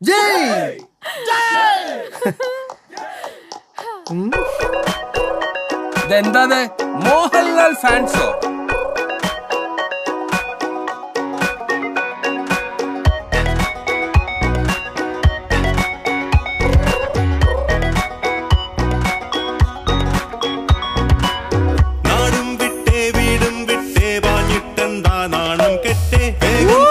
ജയ് ഇതെന്താ മോഹൻലാൽ ഫാൻസോ നാടും വിട്ടേ വീടും വിട്ടേ വാഞ്ഞിട്ടെന്താ നാണം കെട്ടേ? വേഗം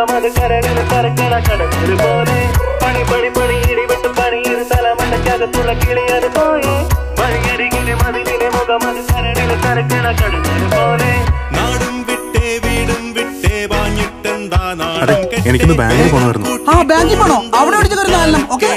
മതിലിലെ കരടിന് കരടിലെ കടത്തിൽ പോലെ. പണി പണി പണി ഇടിവിട്ട് പണിയൊരു തലമണ്ടക്കകത്തുള്ള കിളിയാണ് പോയി മണിയരികിന് മതിലിന് മുഖമത് കരടിന് കരക്കണ കടത്തിൽ പോലെ. നാടും വിട്ടേ വീടും വിട്ടേ വാഞ്ഞിട്ടെന്താ അതെ നാടും എനിക്കൊന്ന് ബാങ്കിൽ പോകണമായിരുന്നു ആ ബാങ്കിൽ പോണോ? അവിടെ വിളിച്ചു കയറുന്ന ഓക്കെ?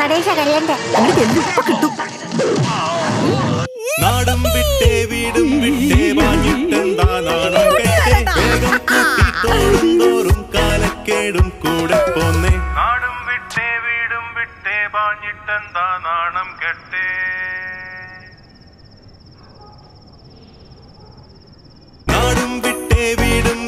നടേശ നാടും വിട്ടേ വീടും വിട്ടേ വാങ്ങിട്ടെന്താ നാണം കേട്ടേ വേഗം കൂട്ടിത്തോടും തോറും കാലക്കേടും കൂടെ പോന്നേ. നാടും വിട്ടേ വീടും വിട്ടേ വാങ്ങിട്ടെന്താ നാണം കെട്ടേ? നാടും വിട്ടേ വീടും